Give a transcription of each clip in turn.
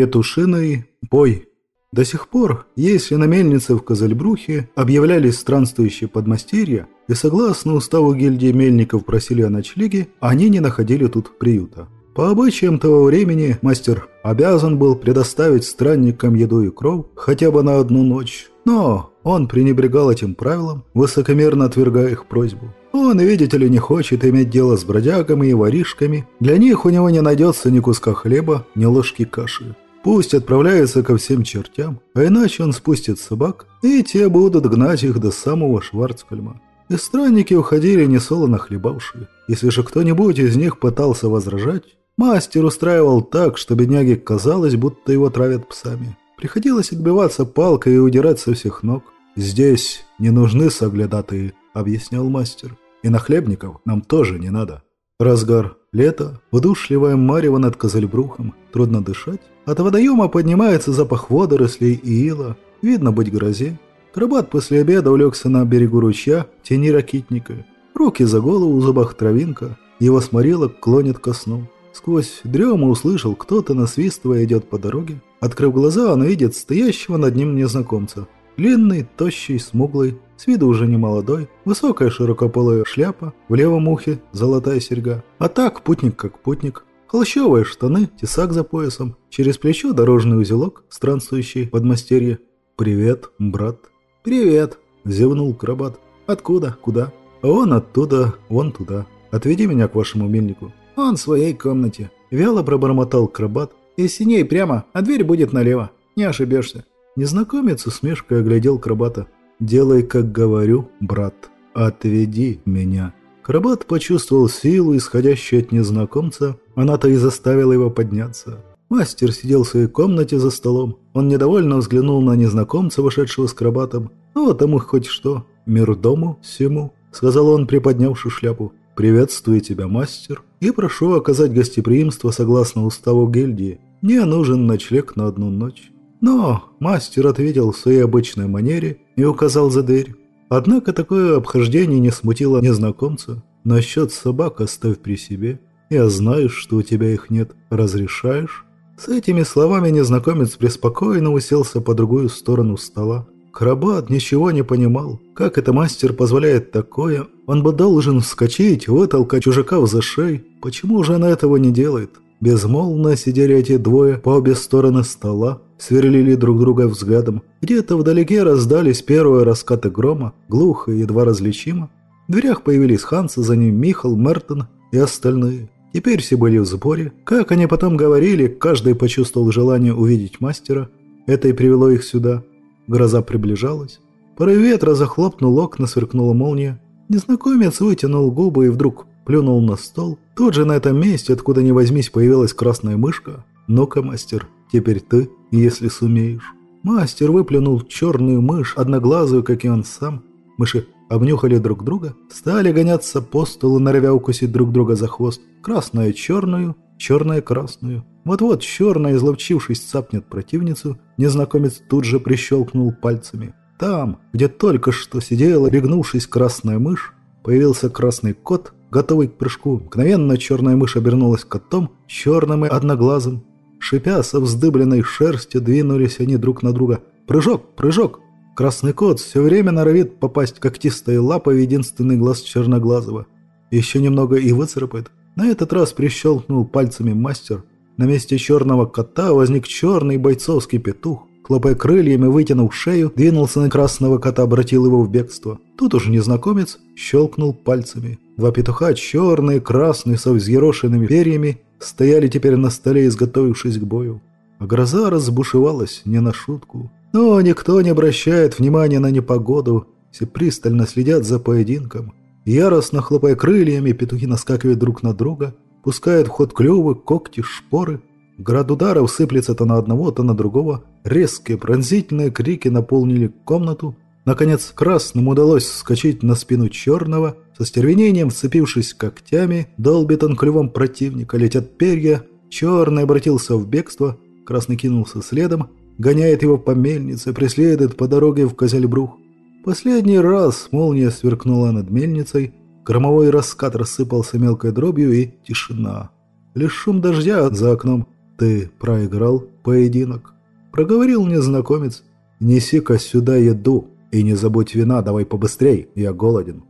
Петушиный бой. До сих пор, если на мельнице в Козельбрухе объявлялись странствующие подмастерья, и согласно уставу гильдии мельников просили о ночлеге, они не находили тут приюта. По обычаям того времени мастер обязан был предоставить странникам еду и кров хотя бы на одну ночь, но он пренебрегал этим правилом, высокомерно отвергая их просьбу. Он, видите ли, не хочет иметь дело с бродягами и воришками. Для них у него не найдется ни куска хлеба, ни ложки каши. Пусть отправляется ко всем чертям, а иначе он спустит собак, и те будут гнать их до самого Шварцкальма. И странники уходили несолоно хлебавшие. Если же кто-нибудь из них пытался возражать, мастер устраивал так, что бедняге казалось, будто его травят псами. Приходилось отбиваться палкой и удирать со всех ног. «Здесь не нужны соглядатые», — объяснял мастер. «И нахлебников нам тоже не надо». Разгар лета, удушливая марево над Козельбрухом, трудно дышать. От водоема поднимается запах водорослей и ила, видно быть грозе. Крабат после обеда улегся на берегу ручья, тени ракитника. Руки за голову, в зубах травинка, его сморилок клонит ко сну. Сквозь дрему услышал, кто-то насвистывая идет по дороге. Открыв глаза, он видит стоящего над ним незнакомца. Длинный, тощий, смуглый, с виду уже не молодой, высокая широкополая шляпа, в левом ухе золотая серьга. А так, путник как путник. Холщовые штаны, тесак за поясом, через плечо дорожный узелок, странствующий подмастерье. «Привет, брат». «Привет», – зевнул крабат. «Откуда? Куда?» «Он оттуда, вон туда. Отведи меня к вашему мельнику». «Он в своей комнате». Вяло пробормотал крабат. «Из синей прямо, а дверь будет налево. Не ошибешься». Незнакомец усмешкой оглядел Крабата. «Делай, как говорю, брат. Отведи меня». Крабат почувствовал силу, исходящую от незнакомца. Она-то и заставила его подняться. Мастер сидел в своей комнате за столом. Он недовольно взглянул на незнакомца, вошедшего с крабатом. «Ну, тому хоть что. Мир дому всему», — сказал он, приподнявши шляпу. «Приветствую тебя, мастер, и прошу оказать гостеприимство согласно уставу гильдии. Мне нужен ночлег на одну ночь». Но мастер ответил в своей обычной манере и указал за дверь. Однако такое обхождение не смутило незнакомца. «Насчет собак оставь при себе. Я знаю, что у тебя их нет. Разрешаешь?» С этими словами незнакомец преспокойно уселся по другую сторону стола. Крабат ничего не понимал. Как это мастер позволяет такое? Он бы должен вскочить, вытолкать чужака в зашей. Почему же она этого не делает? Безмолвно сидели эти двое по обе стороны стола, сверлили друг друга взглядом. Где-то вдалеке раздались первые раскаты грома, глухо и едва различимо. В дверях появились Ханса, за ним Михал, Мертон и остальные. Теперь все были в сборе. Как они потом говорили, каждый почувствовал желание увидеть мастера. Это и привело их сюда. Гроза приближалась. Порыв ветра захлопнул окна, сверкнула молния. Незнакомец вытянул губы и вдруг плюнул на стол. Тут же на этом месте, откуда ни возьмись, появилась красная мышка. «Ну-ка, мастер, теперь ты, если сумеешь». Мастер выплюнул черную мышь, одноглазую, как и он сам. Мыши обнюхали друг друга, стали гоняться по столу, норовя укусить друг друга за хвост. Красная черную, черная красную. Вот-вот черная, изловчившись, цапнет противницу, незнакомец тут же прищелкнул пальцами. Там, где только что сидела, регнувшись красная мышь, появился красный кот, готовый к прыжку. Мгновенно черная мышь обернулась котом, черным и одноглазым. Шипя со вздыбленной шерстью, двинулись они друг на друга. «Прыжок! Прыжок!» Красный кот все время норовит попасть когтистой лапой в единственный глаз черноглазого. Еще немного и выцарапает. На этот раз прищелкнул пальцами мастер. На месте черного кота возник черный бойцовский петух хлопая крыльями, вытянув шею, двинулся на красного кота, обратил его в бегство. Тут уже незнакомец щелкнул пальцами. Два петуха, черные, красные, со взъерошенными перьями, стояли теперь на столе, изготовившись к бою. А гроза разбушевалась не на шутку. Но никто не обращает внимания на непогоду, все пристально следят за поединком. Яростно хлопая крыльями, петухи наскакивают друг на друга, пускают в ход клювы, когти, шпоры – Град ударов сыплется то на одного, то на другого. Резкие пронзительные крики наполнили комнату. Наконец, красным удалось вскочить на спину черного. Со стервенением, вцепившись когтями, долбит он клювом противника. Летят перья. Черный обратился в бегство. Красный кинулся следом. Гоняет его по мельнице, преследует по дороге в Козельбрух. Последний раз молния сверкнула над мельницей. Громовой раскат рассыпался мелкой дробью и тишина. Лишь шум дождя за окном «Ты проиграл поединок?» Проговорил незнакомец. «Неси-ка сюда еду, и не забудь вина, давай побыстрей, я голоден».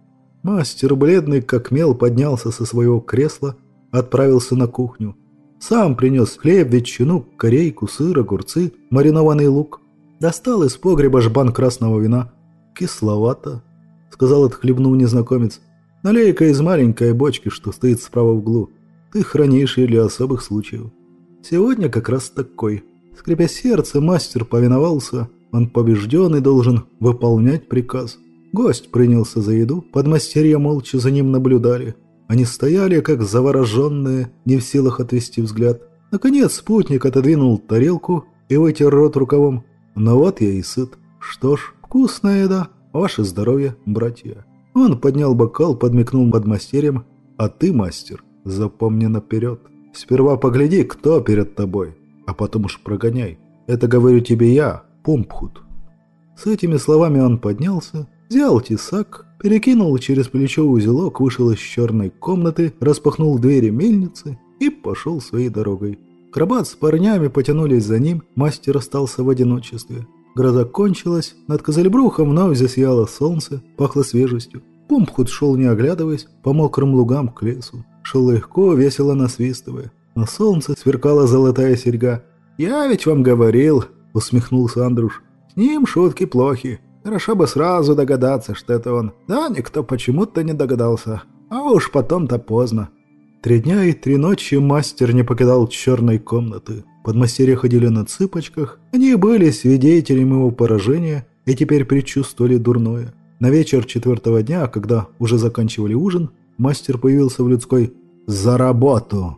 Мастер, бледный как мел, поднялся со своего кресла, отправился на кухню. Сам принес хлеб, ветчину, корейку, сыр, огурцы, маринованный лук. Достал из погреба жбан красного вина. «Кисловато», — сказал, отхлебнул незнакомец. «Налей-ка из маленькой бочки, что стоит справа в углу. Ты хранишь ее для особых случаев. Сегодня как раз такой». Скрипя сердце, мастер повиновался. Он побежденный должен выполнять приказ. Гость принялся за еду, подмастерья молча за ним наблюдали. Они стояли, как завороженные, не в силах отвести взгляд. Наконец спутник отодвинул тарелку и вытер рот рукавом. «Ну вот я и сыт. Что ж, вкусная еда. Ваше здоровье, братья». Он поднял бокал, подмигнул подмастерьем. «А ты, мастер, запомни наперед. Сперва погляди, кто перед тобой, а потом уж прогоняй. Это говорю тебе я, Пумпхут». С этими словами он поднялся, Взял тесак, перекинул через плечо узелок, вышел из черной комнаты, распахнул двери мельницы и пошел своей дорогой. Крабат с парнями потянулись за ним, мастер остался в одиночестве. Гроза кончилась, над Козельбрухом вновь засияло солнце, пахло свежестью. Пумпхут шел не оглядываясь, по мокрым лугам к лесу. Шел легко, весело насвистывая. На солнце сверкала золотая серьга. «Я ведь вам говорил», — усмехнулся Андруш. «С ним шутки плохи. Хорошо бы сразу догадаться, что это он. Да никто почему-то не догадался. А уж потом-то поздно. Три дня и три ночи мастер не покидал черной комнаты. Подмастерья ходили на цыпочках. Они были свидетелями его поражения и теперь предчувствовали дурное. На вечер четвертого дня, когда уже заканчивали ужин, мастер появился в людской «За работу!».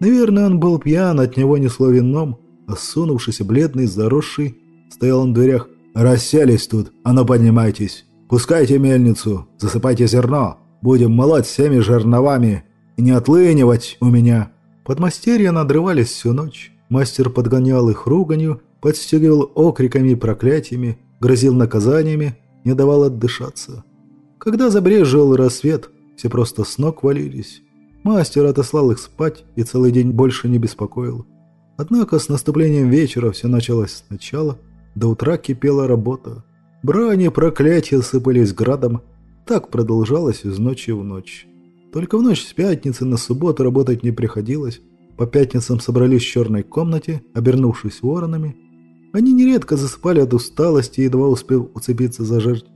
Наверное, он был пьян, от него несло вином. Осунувшийся, бледный, заросший, стоял он в дверях. «Расселись тут, а ну поднимайтесь. Пускайте мельницу, засыпайте зерно. Будем молоть всеми жерновами и не отлынивать у меня». Подмастерья надрывались всю ночь. Мастер подгонял их руганью, подстегивал окриками и проклятиями, грозил наказаниями, не давал отдышаться. Когда забрежил рассвет, все просто с ног валились. Мастер отослал их спать и целый день больше не беспокоил. Однако с наступлением вечера все началось сначала – до утра кипела работа. Брани, проклятия сыпались градом. Так продолжалось из ночи в ночь. Только в ночь с пятницы на субботу работать не приходилось. По пятницам собрались в черной комнате, обернувшись воронами. Они нередко засыпали от усталости, едва успев уцепиться за жертв.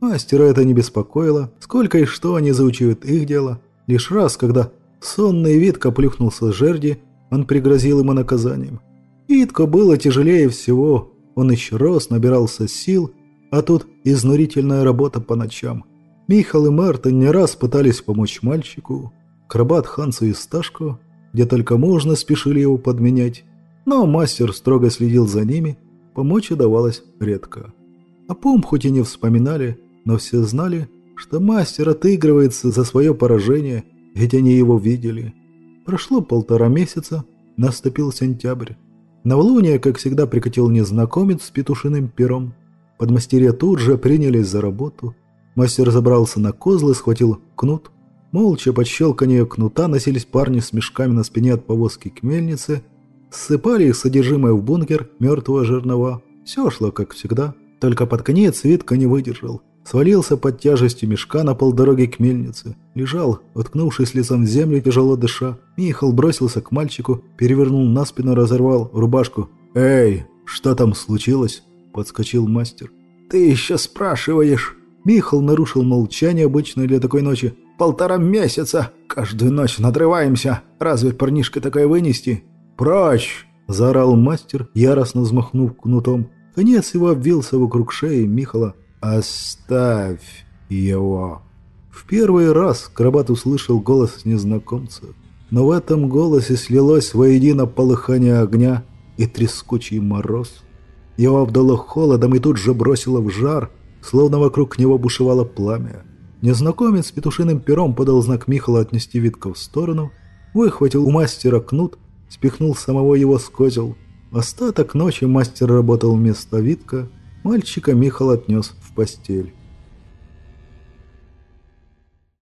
Мастера это не беспокоило. Сколько и что они заучивают их дело. Лишь раз, когда сонный Витка плюхнулся с жерди, он пригрозил ему наказанием. Витко было тяжелее всего, он еще рос, набирался сил, а тут изнурительная работа по ночам. Михал и Марта не раз пытались помочь мальчику. Крабат Хансу и Сташку, где только можно, спешили его подменять. Но мастер строго следил за ними, помочь удавалось редко. О Пум хоть и не вспоминали, но все знали, что мастер отыгрывается за свое поражение, ведь они его видели. Прошло полтора месяца, наступил сентябрь. Новолуние, как всегда, прикатил незнакомец с петушиным пером. Подмастерья тут же принялись за работу. Мастер забрался на козлы, схватил кнут. Молча под щелканье кнута носились парни с мешками на спине от повозки к мельнице. Ссыпали их содержимое в бункер мертвого жернова. Все шло, как всегда. Только под конец Витка не выдержал. Свалился под тяжестью мешка на полдороги к мельнице. Лежал, уткнувшись лицом в землю, тяжело дыша. Михал бросился к мальчику, перевернул на спину, разорвал рубашку. «Эй, что там случилось?» – подскочил мастер. «Ты еще спрашиваешь?» Михал нарушил молчание, обычное для такой ночи. «Полтора месяца! Каждую ночь надрываемся! Разве парнишка такое вынести?» «Прочь!» – заорал мастер, яростно взмахнув кнутом. Конец его обвился вокруг шеи Михала. «Оставь его!» В первый раз Крабат услышал голос незнакомца, но в этом голосе слилось воедино полыхание огня и трескучий мороз. Его обдало холодом и тут же бросило в жар, словно вокруг него бушевало пламя. Незнакомец с петушиным пером подал знак Михала отнести Витка в сторону, выхватил у мастера кнут, спихнул самого его с козел. Остаток ночи мастер работал вместо Витка, мальчика Михал отнес в постель.